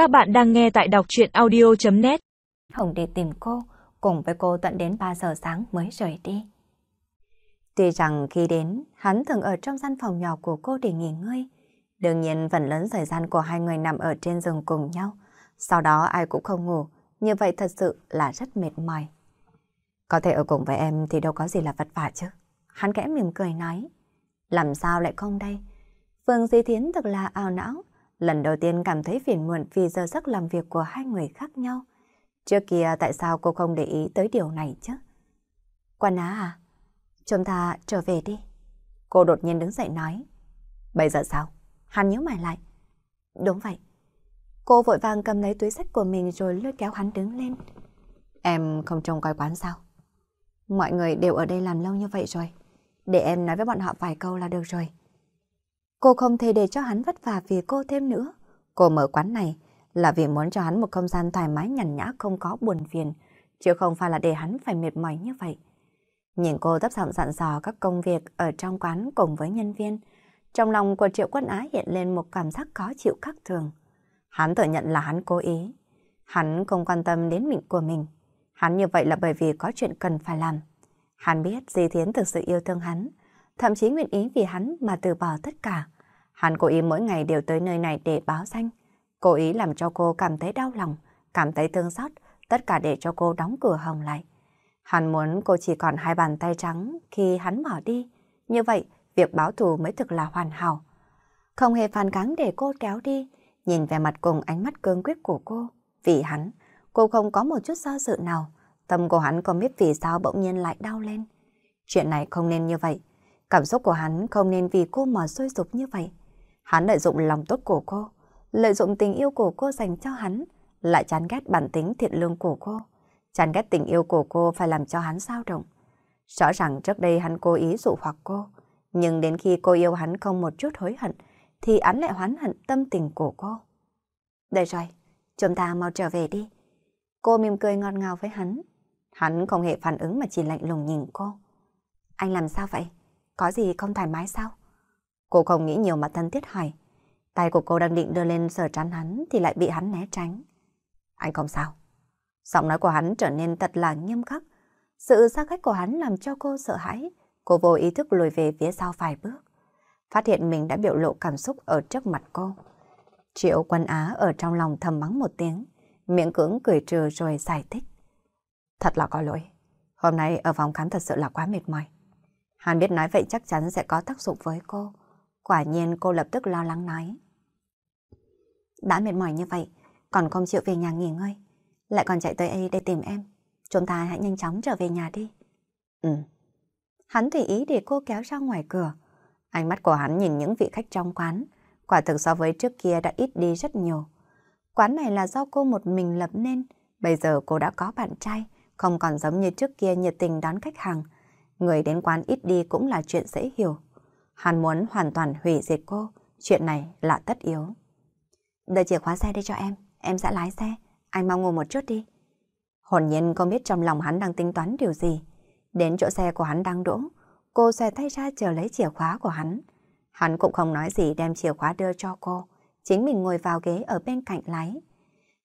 Các bạn đang nghe tại đọc chuyện audio.net Hồng đi tìm cô, cùng với cô tận đến 3 giờ sáng mới rời đi. Tuy rằng khi đến, hắn thường ở trong gian phòng nhỏ của cô để nghỉ ngơi. Đương nhiên phần lớn thời gian của hai người nằm ở trên giường cùng nhau. Sau đó ai cũng không ngủ, như vậy thật sự là rất mệt mỏi. Có thể ở cùng với em thì đâu có gì là vất vả chứ. Hắn kẽ mỉm cười nói. Làm sao lại không đây? Phương Di Thiến thật là ảo não. Lần đầu tiên cảm thấy phiền muộn vì giờ giấc làm việc của hai người khác nhau. Trước kia tại sao cô không để ý tới điều này chứ? Quan á à? Chúng ta trở về đi. Cô đột nhiên đứng dậy nói. Bây giờ sao? Hắn nhíu mày lại. Đúng vậy. Cô vội vàng cầm lấy túi sách của mình rồi lôi kéo hắn đứng lên. Em không trông coi quán sao? Mọi người đều ở đây làm lâu như vậy rồi. Để em nói với bọn họ vài câu là được rồi. Cô không thể để cho hắn vất vả vì cô thêm nữa. Cô mở quán này là vì muốn cho hắn một không gian thoải mái nhàn nhã không có buồn phiền, chứ không phải là để hắn phải mệt mỏi như vậy. Nhìn cô thấp giọng dặn dò các công việc ở trong quán cùng với nhân viên, trong lòng của Triệu Quân Á hiện lên một cảm giác khó chịu khác thường. Hắn thừa nhận là hắn cố ý. Hắn không quan tâm đến mình của mình. Hắn như vậy là bởi vì có chuyện cần phải làm. Hắn biết Di Thiến thực sự yêu thương hắn, thậm chí nguyện ý vì hắn mà từ bỏ tất cả. Hắn cố ý mỗi ngày đều tới nơi này để báo danh, cố ý làm cho cô cảm thấy đau lòng, cảm thấy thương xót, tất cả để cho cô đóng cửa hồng lại. Hắn muốn cô chỉ còn hai bàn tay trắng khi hắn bỏ đi. Như vậy, việc báo thù mới thực là hoàn hảo. Không hề phản kháng để cô kéo đi, nhìn về mặt cùng ánh mắt cương quyết của cô. Vì hắn, cô không có một chút do dự nào. Tâm của hắn không biết vì sao bỗng nhiên lại đau lên. Chuyện này không nên như vậy. Cảm xúc của hắn không nên vì cô mà sôi sục như vậy. Hắn lợi dụng lòng tốt của cô, lợi dụng tình yêu của cô dành cho hắn, lại chán ghét bản tính thiện lương của cô. Chán ghét tình yêu của cô phải làm cho hắn sao động. Rõ ràng trước đây hắn cố ý dụ hoặc cô, nhưng đến khi cô yêu hắn không một chút hối hận, thì hắn lại hoán hận tâm tình của cô. Đây rồi, chúng ta mau trở về đi. Cô mỉm cười ngọt ngào với hắn. Hắn không hề phản ứng mà chỉ lạnh lùng nhìn cô. Anh làm sao vậy? Có gì không thoải mái sao? Cô không nghĩ nhiều mà thân thiết hỏi. Tay của cô đang định đưa lên sờ trán hắn thì lại bị hắn né tránh. Anh không sao. Giọng nói của hắn trở nên thật là nghiêm khắc. Sự xa cách của hắn làm cho cô sợ hãi. Cô vô ý thức lùi về phía sau vài bước. Phát hiện mình đã biểu lộ cảm xúc ở trước mặt cô. Triệu quân Á ở trong lòng thầm mắng một tiếng, miệng cưỡng cười trừ rồi giải thích. Thật là có lỗi. Hôm nay ở phòng khám thật sự là quá mệt mỏi. Hắn biết nói vậy chắc chắn sẽ có tác dụng với cô. Quả nhiên cô lập tức lo lắng nói. Đã mệt mỏi như vậy, còn không chịu về nhà nghỉ ngơi. Lại còn chạy tới đây để tìm em. Chúng ta hãy nhanh chóng trở về nhà đi. Ừ. Hắn tùy ý để cô kéo ra ngoài cửa. Ánh mắt của hắn nhìn những vị khách trong quán. Quả thực so với trước kia đã ít đi rất nhiều. Quán này là do cô một mình lập nên. Bây giờ cô đã có bạn trai, không còn giống như trước kia nhiệt tình đón khách hàng. Người đến quán ít đi cũng là chuyện dễ hiểu. Hắn muốn hoàn toàn hủy diệt cô, chuyện này là tất yếu. Đợi chìa khóa xe đi cho em, em sẽ lái xe, anh mau ngồi một chút đi. Hồn nhiên không biết trong lòng hắn đang tính toán điều gì. Đến chỗ xe của hắn đang đỗ, cô xòe tay ra chờ lấy chìa khóa của hắn. Hắn cũng không nói gì đem chìa khóa đưa cho cô, chính mình ngồi vào ghế ở bên cạnh lái.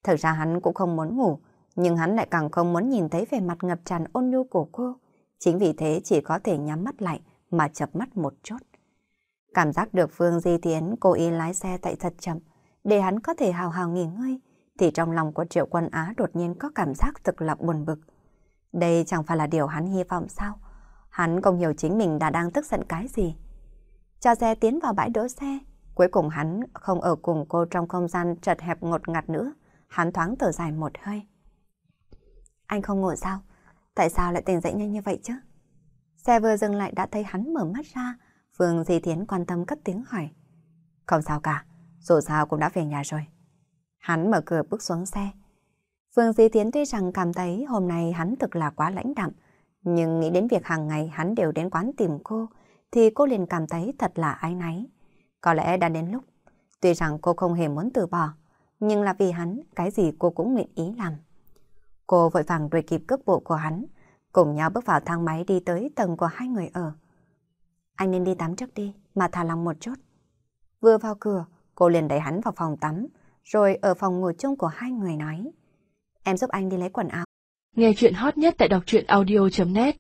Thực ra hắn cũng không muốn ngủ, nhưng hắn lại càng không muốn nhìn thấy vẻ mặt ngập tràn ôn nhu của cô. Chính vì thế chỉ có thể nhắm mắt lại mà chập mắt một chút. Cảm giác được Phương Di Tiến cố ý lái xe tại thật chậm, để hắn có thể hào hào nghỉ ngơi, thì trong lòng của Triệu Quân Á đột nhiên có cảm giác thực là buồn bực. Đây chẳng phải là điều hắn hy vọng sao? Hắn không hiểu chính mình đã đang tức giận cái gì. Cho xe tiến vào bãi đỗ xe, cuối cùng hắn không ở cùng cô trong không gian chật hẹp ngột ngạt nữa, hắn thoáng thở dài một hơi. Anh không ngủ sao? Tại sao lại tỉnh dậy nhanh như vậy chứ? Xe vừa dừng lại đã thấy hắn mở mắt ra, Phương Di Thiến quan tâm cất tiếng hỏi. Không sao cả, dù sao cũng đã về nhà rồi. Hắn mở cửa bước xuống xe. Phương Di Thiến tuy rằng cảm thấy hôm nay hắn thực là quá lãnh đạm, nhưng nghĩ đến việc hàng ngày hắn đều đến quán tìm cô, thì cô liền cảm thấy thật là ái náy. Có lẽ đã đến lúc, tuy rằng cô không hề muốn từ bỏ, nhưng là vì hắn, cái gì cô cũng nguyện ý làm. Cô vội vàng đuổi kịp cước bộ của hắn, cùng nhau bước vào thang máy đi tới tầng của hai người ở. Anh nên đi tắm trước đi, mà thả lòng một chút. Vừa vào cửa, cô liền đẩy hắn vào phòng tắm, rồi ở phòng ngủ chung của hai người nói. Em giúp anh đi lấy quần áo. Nghe chuyện hot nhất tại đọc truyện audio.net